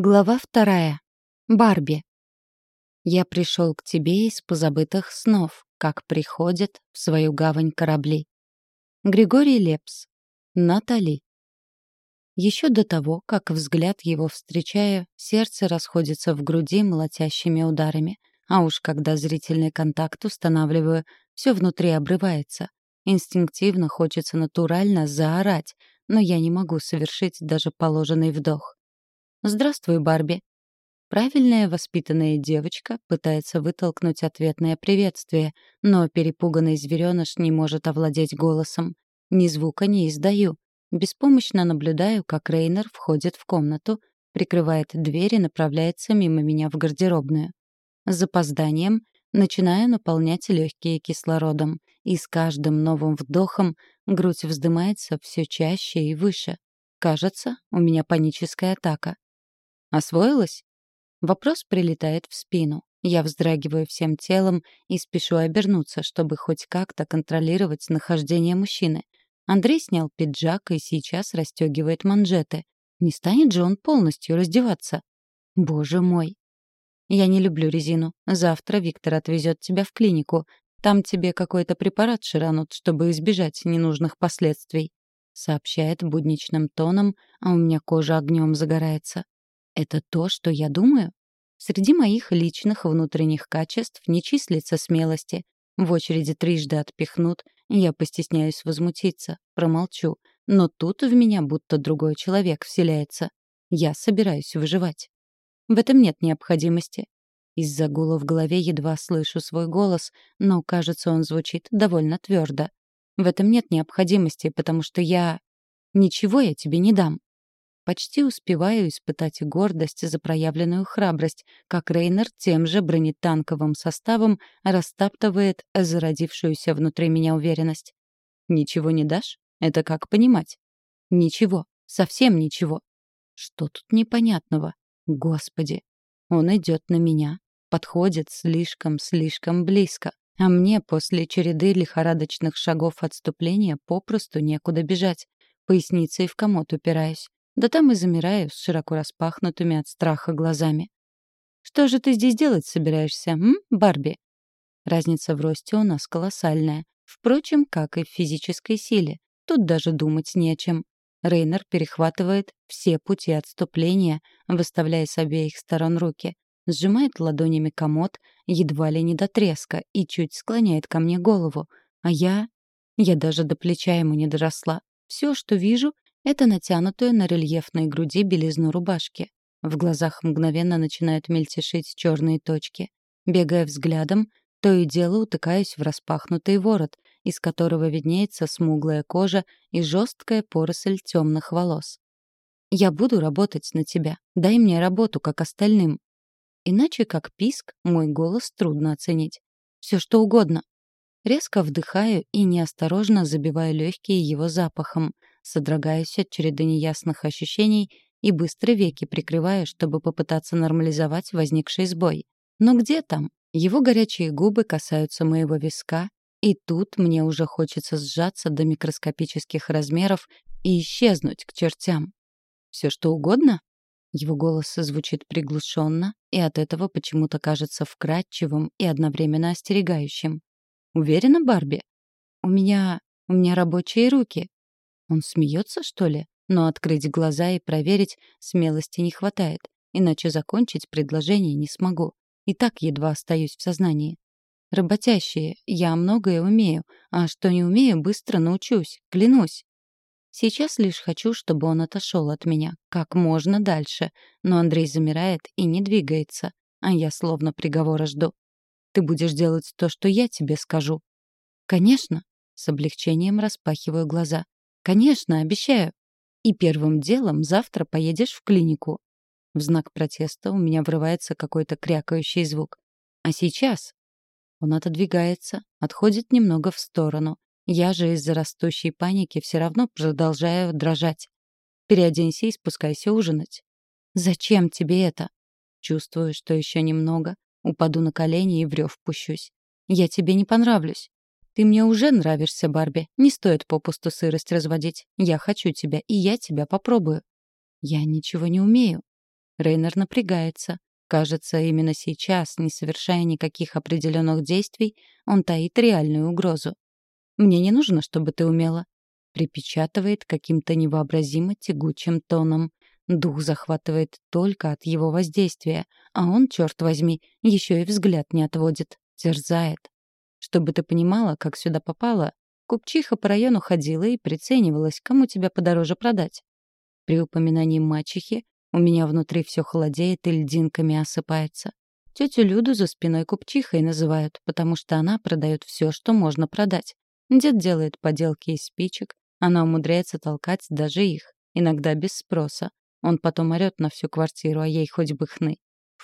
Глава вторая. Барби. Я пришел к тебе из позабытых снов, как приходят в свою гавань корабли. Григорий Лепс. Натали. Еще до того, как взгляд его встречаю, сердце расходится в груди молотящими ударами. А уж когда зрительный контакт устанавливаю, все внутри обрывается. Инстинктивно хочется натурально заорать, но я не могу совершить даже положенный вдох. «Здравствуй, Барби». Правильная воспитанная девочка пытается вытолкнуть ответное приветствие, но перепуганный зверёныш не может овладеть голосом. Ни звука не издаю. Беспомощно наблюдаю, как Рейнер входит в комнату, прикрывает дверь и направляется мимо меня в гардеробную. С запозданием начинаю наполнять легкие кислородом, и с каждым новым вдохом грудь вздымается все чаще и выше. Кажется, у меня паническая атака. Освоилась? Вопрос прилетает в спину. Я вздрагиваю всем телом и спешу обернуться, чтобы хоть как-то контролировать нахождение мужчины. Андрей снял пиджак и сейчас расстегивает манжеты. Не станет же он полностью раздеваться? Боже мой. Я не люблю резину. Завтра Виктор отвезет тебя в клинику. Там тебе какой-то препарат ширанут, чтобы избежать ненужных последствий. Сообщает будничным тоном, а у меня кожа огнем загорается. Это то, что я думаю? Среди моих личных внутренних качеств не числится смелости. В очереди трижды отпихнут, я постесняюсь возмутиться, промолчу. Но тут в меня будто другой человек вселяется. Я собираюсь выживать. В этом нет необходимости. Из-за гула в голове едва слышу свой голос, но, кажется, он звучит довольно твердо. В этом нет необходимости, потому что я... Ничего я тебе не дам. Почти успеваю испытать гордость за проявленную храбрость, как Рейнер тем же бронетанковым составом растаптывает зародившуюся внутри меня уверенность. «Ничего не дашь? Это как понимать?» «Ничего. Совсем ничего. Что тут непонятного? Господи!» Он идет на меня, подходит слишком-слишком близко, а мне после череды лихорадочных шагов отступления попросту некуда бежать. Поясницей в комод упираюсь. Да там и замираю с широко распахнутыми от страха глазами. «Что же ты здесь делать собираешься, м, Барби?» Разница в росте у нас колоссальная. Впрочем, как и в физической силе. Тут даже думать не о чем. Рейнер перехватывает все пути отступления, выставляя с обеих сторон руки, сжимает ладонями комод, едва ли не до треска, и чуть склоняет ко мне голову. А я... Я даже до плеча ему не доросла. Все, что вижу, это натянутую на рельефной груди белизну рубашки. В глазах мгновенно начинают мельтешить черные точки. Бегая взглядом, то и дело утыкаюсь в распахнутый ворот, из которого виднеется смуглая кожа и жесткая поросль темных волос. «Я буду работать на тебя. Дай мне работу, как остальным». Иначе как писк, мой голос трудно оценить. Все что угодно. Резко вдыхаю и неосторожно забиваю легкие его запахом — содрогаюсь от череды неясных ощущений и быстро веки прикрываю, чтобы попытаться нормализовать возникший сбой. Но где там? Его горячие губы касаются моего виска, и тут мне уже хочется сжаться до микроскопических размеров и исчезнуть к чертям. Все что угодно? Его голос звучит приглушенно, и от этого почему-то кажется вкрадчивым и одновременно остерегающим. Уверена, Барби? У меня... у меня рабочие руки. Он смеется, что ли? Но открыть глаза и проверить смелости не хватает, иначе закончить предложение не смогу. И так едва остаюсь в сознании. Работящие, я многое умею, а что не умею, быстро научусь, клянусь. Сейчас лишь хочу, чтобы он отошел от меня как можно дальше, но Андрей замирает и не двигается, а я словно приговора жду. Ты будешь делать то, что я тебе скажу. Конечно, с облегчением распахиваю глаза. «Конечно, обещаю. И первым делом завтра поедешь в клинику». В знак протеста у меня врывается какой-то крякающий звук. «А сейчас?» Он отодвигается, отходит немного в сторону. Я же из-за растущей паники все равно продолжаю дрожать. «Переоденься и спускайся ужинать». «Зачем тебе это?» Чувствую, что еще немного. Упаду на колени и в рев пущусь. «Я тебе не понравлюсь». Ты мне уже нравишься, Барби. Не стоит попусту сырость разводить. Я хочу тебя, и я тебя попробую. Я ничего не умею. Рейнер напрягается. Кажется, именно сейчас, не совершая никаких определенных действий, он таит реальную угрозу. «Мне не нужно, чтобы ты умела», — припечатывает каким-то невообразимо тягучим тоном. Дух захватывает только от его воздействия, а он, черт возьми, еще и взгляд не отводит, терзает. Чтобы ты понимала, как сюда попала, купчиха по району ходила и приценивалась, кому тебя подороже продать. При упоминании мачехи у меня внутри все холодеет и льдинками осыпается. Тетю Люду за спиной купчихой называют, потому что она продает все, что можно продать. Дед делает поделки из спичек, она умудряется толкать даже их, иногда без спроса. Он потом орёт на всю квартиру, а ей хоть бы хны.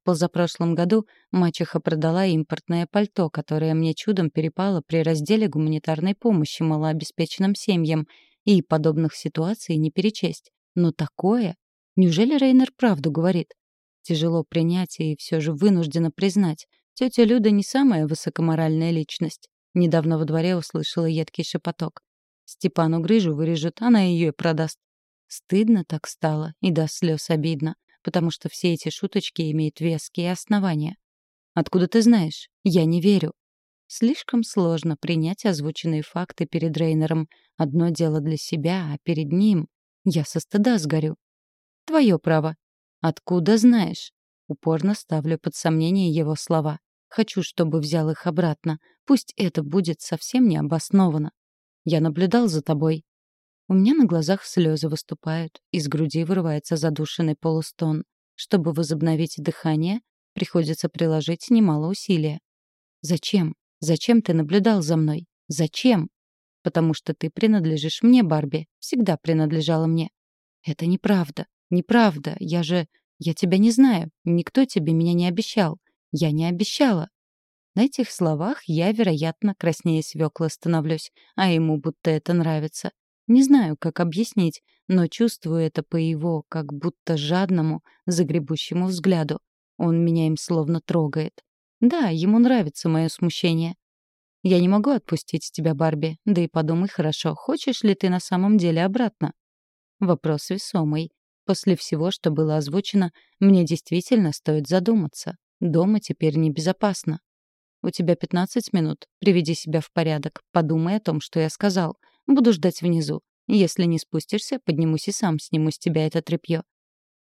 В позапрошлом году мачеха продала импортное пальто, которое мне чудом перепало при разделе гуманитарной помощи малообеспеченным семьям, и подобных ситуаций не перечесть. Но такое... Неужели Рейнер правду говорит? Тяжело принять и все же вынуждена признать. Тетя Люда не самая высокоморальная личность. Недавно во дворе услышала едкий шепоток. Степану грыжу вырежет, она ее и продаст. Стыдно так стало и до слез обидно, потому что все эти шуточки имеют веские основания. Откуда ты знаешь? Я не верю. Слишком сложно принять озвученные факты перед Рейнером. Одно дело для себя, а перед ним я со стыда сгорю. Твое право. Откуда знаешь? Упорно ставлю под сомнение его слова. Хочу, чтобы взял их обратно. Пусть это будет совсем необоснованно. Я наблюдал за тобой. У меня на глазах слезы выступают, из груди вырывается задушенный полустон. Чтобы возобновить дыхание, приходится приложить немало усилия. «Зачем? Зачем ты наблюдал за мной? Зачем?» «Потому что ты принадлежишь мне, Барби. Всегда принадлежала мне». «Это неправда. Неправда. Я же... Я тебя не знаю. Никто тебе меня не обещал. Я не обещала». На этих словах я, вероятно, краснее свекла становлюсь, а ему будто это нравится. Не знаю, как объяснить, но чувствую это по его, как будто жадному, загребущему взгляду. Он меня им словно трогает. Да, ему нравится мое смущение. Я не могу отпустить тебя, Барби. Да и подумай хорошо, хочешь ли ты на самом деле обратно? Вопрос весомый. После всего, что было озвучено, мне действительно стоит задуматься. Дома теперь небезопасно. У тебя 15 минут. Приведи себя в порядок. Подумай о том, что я сказал. Буду ждать внизу. Если не спустишься, поднимусь и сам сниму с тебя это тряпье.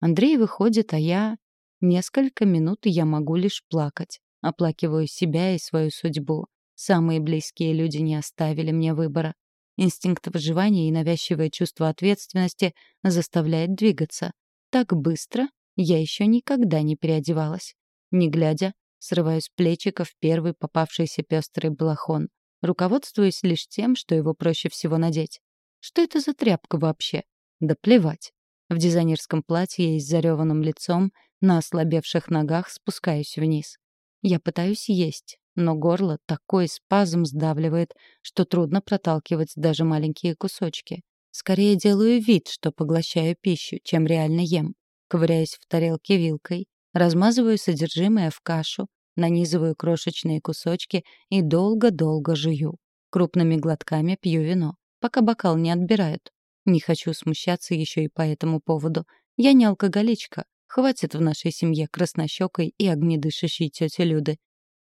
Андрей выходит, а я... Несколько минут я могу лишь плакать. Оплакиваю себя и свою судьбу. Самые близкие люди не оставили мне выбора. Инстинкт выживания и навязчивое чувство ответственности заставляет двигаться. Так быстро я еще никогда не переодевалась. Не глядя, срываю с плечиков первый попавшийся пестрый балахон руководствуясь лишь тем, что его проще всего надеть. Что это за тряпка вообще? Да плевать. В дизайнерском платье и с зареванным лицом, на ослабевших ногах спускаюсь вниз. Я пытаюсь есть, но горло такой спазм сдавливает, что трудно проталкивать даже маленькие кусочки. Скорее делаю вид, что поглощаю пищу, чем реально ем. Ковыряюсь в тарелке вилкой, размазываю содержимое в кашу, нанизываю крошечные кусочки и долго-долго жую. Крупными глотками пью вино, пока бокал не отбирают. Не хочу смущаться еще и по этому поводу. Я не алкоголичка. Хватит в нашей семье краснощекой и огнедышащей тети Люды.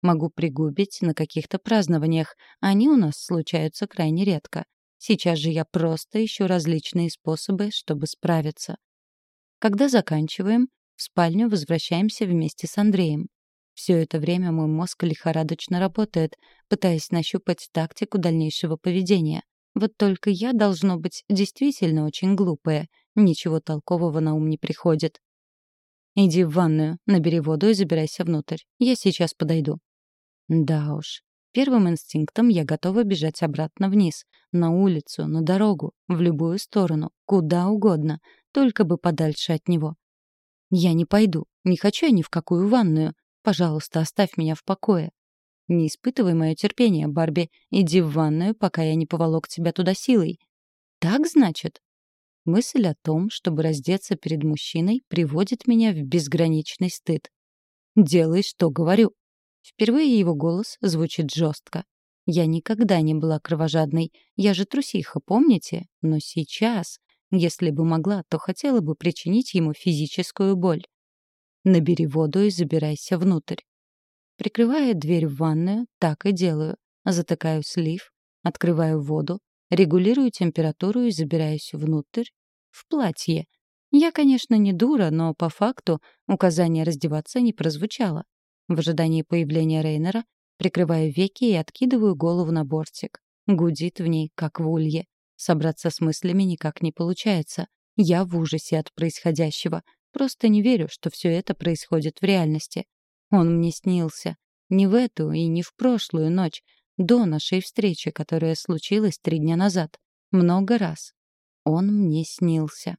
Могу пригубить на каких-то празднованиях. Они у нас случаются крайне редко. Сейчас же я просто ищу различные способы, чтобы справиться. Когда заканчиваем, в спальню возвращаемся вместе с Андреем. Все это время мой мозг лихорадочно работает, пытаясь нащупать тактику дальнейшего поведения. Вот только я, должно быть, действительно очень глупая. Ничего толкового на ум не приходит. «Иди в ванную, набери воду и забирайся внутрь. Я сейчас подойду». Да уж. Первым инстинктом я готова бежать обратно вниз. На улицу, на дорогу, в любую сторону, куда угодно. Только бы подальше от него. Я не пойду. Не хочу я ни в какую ванную. Пожалуйста, оставь меня в покое. Не испытывай мое терпение, Барби. Иди в ванную, пока я не поволок тебя туда силой. Так, значит? Мысль о том, чтобы раздеться перед мужчиной, приводит меня в безграничный стыд. Делай, что говорю. Впервые его голос звучит жестко. Я никогда не была кровожадной. Я же трусиха, помните? Но сейчас, если бы могла, то хотела бы причинить ему физическую боль. Набери воду и забирайся внутрь. Прикрывая дверь в ванную, так и делаю. Затыкаю слив, открываю воду, регулирую температуру и забираюсь внутрь в платье. Я, конечно, не дура, но по факту указание раздеваться не прозвучало. В ожидании появления Рейнера прикрываю веки и откидываю голову на бортик. Гудит в ней, как в улье. Собраться с мыслями никак не получается. Я в ужасе от происходящего. Просто не верю, что все это происходит в реальности. Он мне снился. Не в эту и не в прошлую ночь, до нашей встречи, которая случилась три дня назад. Много раз. Он мне снился.